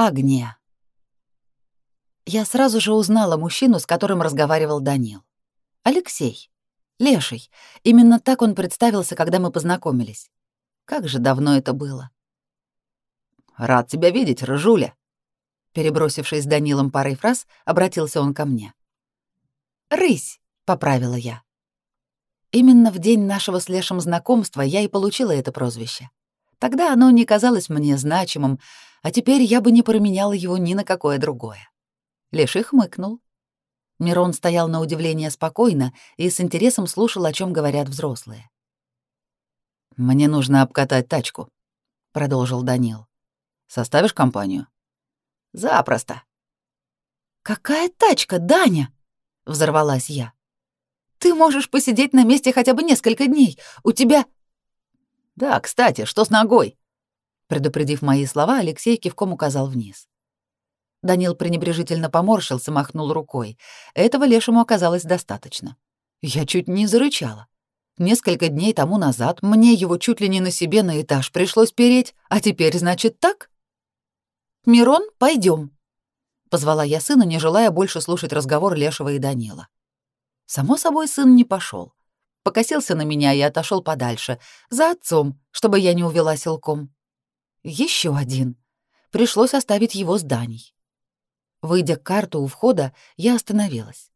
Агния. Я сразу же узнала мужчину, с которым разговаривал Данил. Алексей. Леший. Именно так он представился, когда мы познакомились. Как же давно это было. «Рад тебя видеть, Рыжуля!» Перебросившись с Данилом парой фраз, обратился он ко мне. «Рысь!» — поправила я. Именно в день нашего с Лешем знакомства я и получила это прозвище. Тогда оно не казалось мне значимым, а теперь я бы не променяла его ни на какое другое. Леший хмыкнул. Мирон стоял на удивление спокойно и с интересом слушал, о чем говорят взрослые. «Мне нужно обкатать тачку», — продолжил Данил. «Составишь компанию?» «Запросто». «Какая тачка, Даня?» — взорвалась я. «Ты можешь посидеть на месте хотя бы несколько дней. У тебя...» «Да, кстати, что с ногой?» Предупредив мои слова, Алексей кивком указал вниз. Данил пренебрежительно поморщился, махнул рукой. Этого лешему оказалось достаточно. Я чуть не зарычала. Несколько дней тому назад мне его чуть ли не на себе на этаж пришлось переть, а теперь, значит, так? «Мирон, пойдем, позвала я сына, не желая больше слушать разговор Лешего и Данила. Само собой, сын не пошел покосился на меня и отошел подальше, за отцом, чтобы я не увела силком. Еще один. Пришлось оставить его с Даней. Выйдя к карту у входа, я остановилась.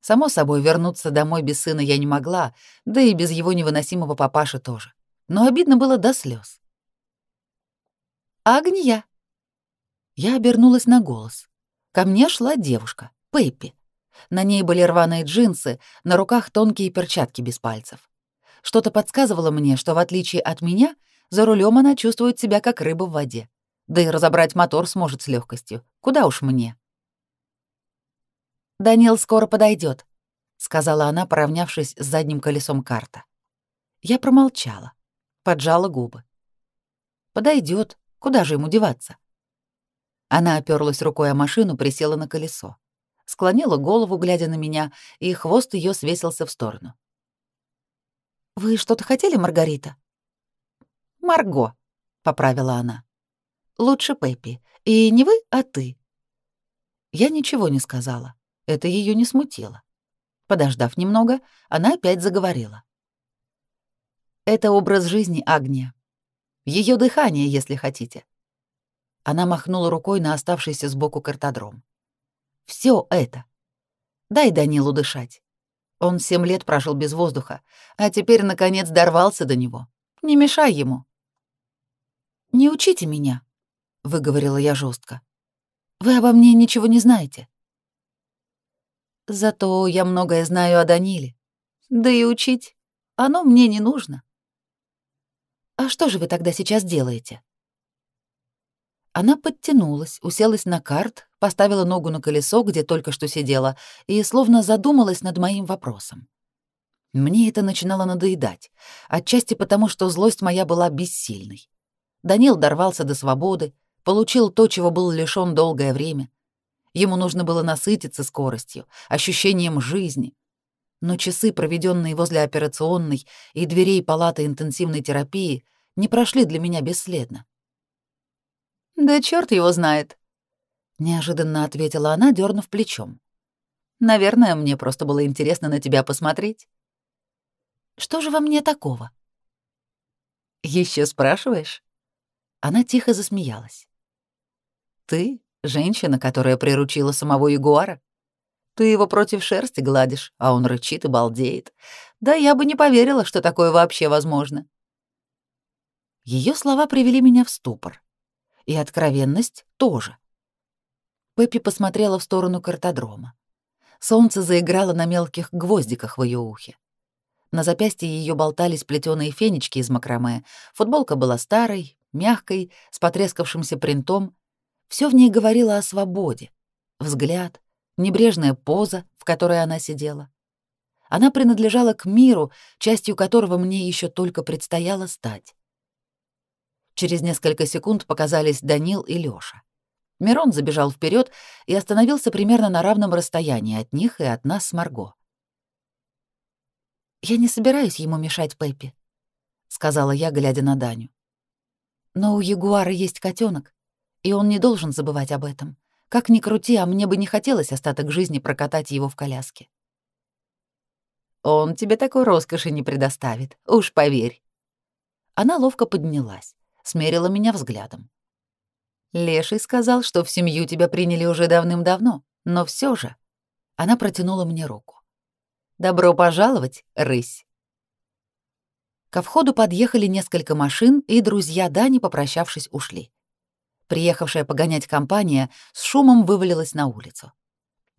Само собой, вернуться домой без сына я не могла, да и без его невыносимого папаши тоже. Но обидно было до слез. «Агния!» Я обернулась на голос. Ко мне шла девушка, Пеппи. На ней были рваные джинсы, на руках тонкие перчатки без пальцев. Что-то подсказывало мне, что в отличие от меня, за рулем она чувствует себя как рыба в воде. Да и разобрать мотор сможет с легкостью. Куда уж мне. «Данил скоро подойдет, сказала она, поравнявшись с задним колесом карта. Я промолчала, поджала губы. Подойдет, куда же ему деваться? Она оперлась рукой о машину, присела на колесо склонила голову, глядя на меня, и хвост ее свесился в сторону. «Вы что-то хотели, Маргарита?» «Марго», — поправила она. «Лучше Пеппи. И не вы, а ты». Я ничего не сказала. Это ее не смутило. Подождав немного, она опять заговорила. «Это образ жизни Агния. Ее дыхание, если хотите». Она махнула рукой на оставшийся сбоку картодром. Все это. Дай Данилу дышать. Он семь лет прожил без воздуха, а теперь, наконец, дорвался до него. Не мешай ему. «Не учите меня», — выговорила я жестко. «Вы обо мне ничего не знаете». Зато я многое знаю о Даниле. Да и учить оно мне не нужно. А что же вы тогда сейчас делаете? Она подтянулась, уселась на карт, поставила ногу на колесо, где только что сидела, и словно задумалась над моим вопросом. Мне это начинало надоедать, отчасти потому, что злость моя была бессильной. Данил дорвался до свободы, получил то, чего был лишён долгое время. Ему нужно было насытиться скоростью, ощущением жизни. Но часы, проведенные возле операционной и дверей палаты интенсивной терапии, не прошли для меня бесследно. «Да черт его знает», — неожиданно ответила она, дернув плечом. «Наверное, мне просто было интересно на тебя посмотреть». «Что же во мне такого?» Еще спрашиваешь?» Она тихо засмеялась. «Ты — женщина, которая приручила самого ягуара? Ты его против шерсти гладишь, а он рычит и балдеет. Да я бы не поверила, что такое вообще возможно». Ее слова привели меня в ступор. И откровенность тоже. Пеппи посмотрела в сторону картодрома. Солнце заиграло на мелких гвоздиках в ее ухе. На запястье ее болтались плетеные фенечки из макраме. Футболка была старой, мягкой, с потрескавшимся принтом. Все в ней говорило о свободе. Взгляд, небрежная поза, в которой она сидела. Она принадлежала к миру, частью которого мне еще только предстояло стать. Через несколько секунд показались Данил и Лёша. Мирон забежал вперед и остановился примерно на равном расстоянии от них и от нас с Марго. «Я не собираюсь ему мешать Пеппи», — сказала я, глядя на Даню. «Но у Ягуара есть котенок, И он не должен забывать об этом. Как ни крути, а мне бы не хотелось остаток жизни прокатать его в коляске. Он тебе такой роскоши не предоставит, уж поверь. Она ловко поднялась, смерила меня взглядом. Леший сказал, что в семью тебя приняли уже давным-давно, но все же она протянула мне руку. Добро пожаловать, рысь. Ко входу подъехали несколько машин, и друзья Дани, попрощавшись, ушли. Приехавшая погонять компания с шумом вывалилась на улицу.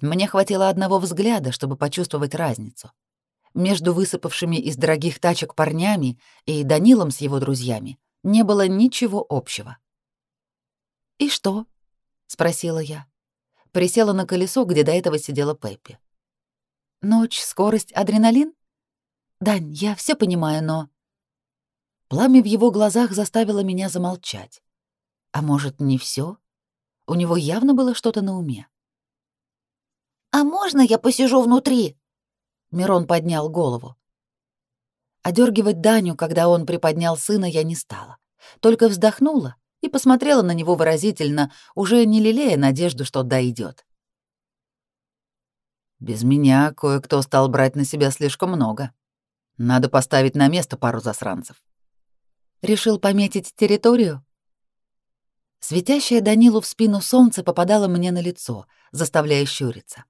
Мне хватило одного взгляда, чтобы почувствовать разницу. Между высыпавшими из дорогих тачек парнями и Данилом с его друзьями не было ничего общего. «И что?» — спросила я. Присела на колесо, где до этого сидела Пеппи. «Ночь, скорость, адреналин?» «Дань, я все понимаю, но...» Пламя в его глазах заставило меня замолчать. А может, не все? У него явно было что-то на уме. «А можно я посижу внутри?» Мирон поднял голову. Одергивать Даню, когда он приподнял сына, я не стала. Только вздохнула и посмотрела на него выразительно, уже не лелея надежду, что дойдет. «Без меня кое-кто стал брать на себя слишком много. Надо поставить на место пару засранцев. Решил пометить территорию? Светящее Данилу в спину солнце попадало мне на лицо, заставляя щуриться.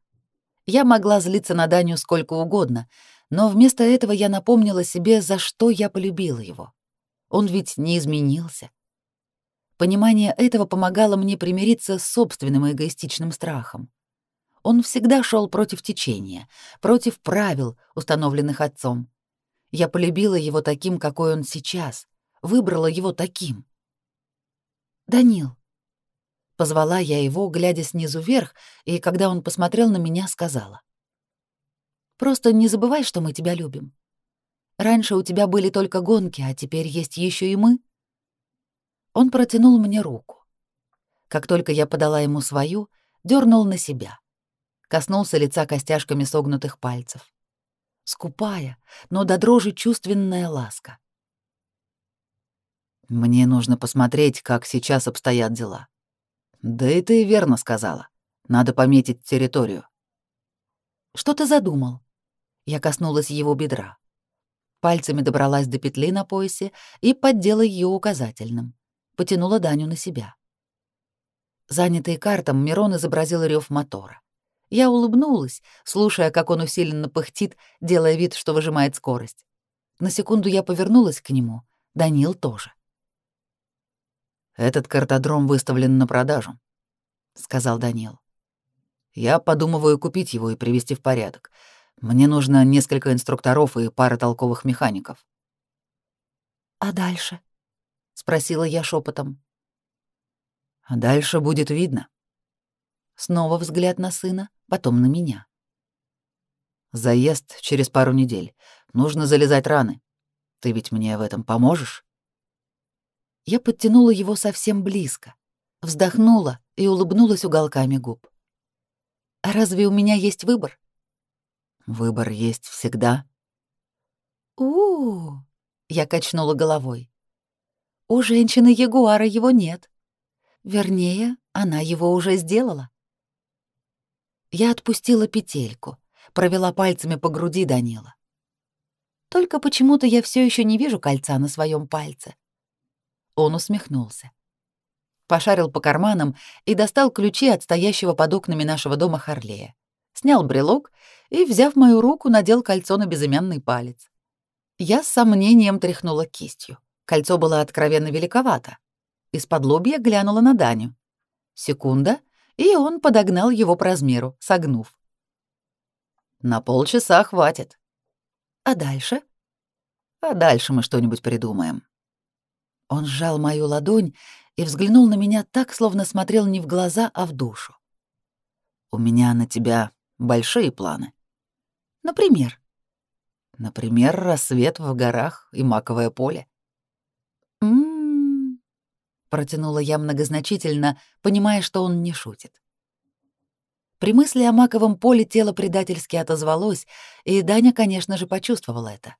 Я могла злиться на Даню сколько угодно, но вместо этого я напомнила себе, за что я полюбила его. Он ведь не изменился. Понимание этого помогало мне примириться с собственным эгоистичным страхом. Он всегда шел против течения, против правил, установленных отцом. Я полюбила его таким, какой он сейчас, выбрала его таким. «Данил». Позвала я его, глядя снизу вверх, и когда он посмотрел на меня, сказала. «Просто не забывай, что мы тебя любим. Раньше у тебя были только гонки, а теперь есть еще и мы». Он протянул мне руку. Как только я подала ему свою, дернул на себя. Коснулся лица костяшками согнутых пальцев. Скупая, но до дрожи чувственная ласка. Мне нужно посмотреть, как сейчас обстоят дела. Да и ты верно сказала. Надо пометить территорию. Что ты задумал? Я коснулась его бедра. Пальцами добралась до петли на поясе и поддела ее указательным. Потянула Даню на себя. Занятый картом, Мирон изобразил рев мотора. Я улыбнулась, слушая, как он усиленно пыхтит, делая вид, что выжимает скорость. На секунду я повернулась к нему, Данил тоже. Этот картодром выставлен на продажу, сказал Данил. Я подумываю купить его и привести в порядок. Мне нужно несколько инструкторов и пара толковых механиков. А дальше? спросила я шепотом. А дальше будет видно. Снова взгляд на сына, потом на меня. Заезд через пару недель. Нужно залезать раны. Ты ведь мне в этом поможешь? Я подтянула его совсем близко, вздохнула и улыбнулась уголками губ. «А разве у меня есть выбор?» «Выбор есть всегда». «У-у-у!» я качнула головой. «У женщины-ягуара его нет. Вернее, она его уже сделала». Я отпустила петельку, провела пальцами по груди Данила. Только почему-то я все еще не вижу кольца на своем пальце. Он усмехнулся. Пошарил по карманам и достал ключи от стоящего под окнами нашего дома Харлея. Снял брелок и, взяв мою руку, надел кольцо на безымянный палец. Я с сомнением тряхнула кистью. Кольцо было откровенно великовато. Из-под лобья глянула на Даню. Секунда, и он подогнал его по размеру, согнув. «На полчаса хватит». «А дальше?» «А дальше мы что-нибудь придумаем». Он сжал мою ладонь и взглянул на меня так, словно смотрел не в глаза, а в душу. «У меня на тебя большие планы». «Например?» «Например, рассвет в горах и маковое поле». «М-м-м», протянула я многозначительно, понимая, что он не шутит. При мысли о маковом поле тело предательски отозвалось, и Даня, конечно же, почувствовал это.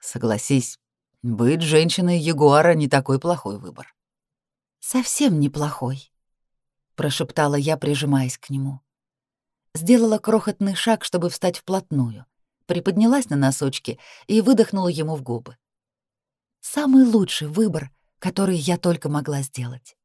«Согласись, быть женщиной Ягуара не такой плохой выбор. Совсем неплохой, прошептала я, прижимаясь к нему. Сделала крохотный шаг, чтобы встать вплотную, приподнялась на носочки и выдохнула ему в губы. Самый лучший выбор, который я только могла сделать.